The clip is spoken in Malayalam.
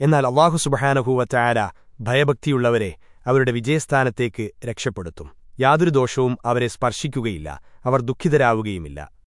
എന്നാൽ അള്ളാഹു സുബഹാനഹൂവറ്റാര ഭയഭക്തിയുള്ളവരെ അവരുടെ വിജയസ്ഥാനത്തേക്ക് രക്ഷപ്പെടുത്തും. യാതൊരു ദോഷവും അവരെ സ്പർശിക്കുകയില്ല. അവർ ദുഃഖിതരാവുകയുമില്ല.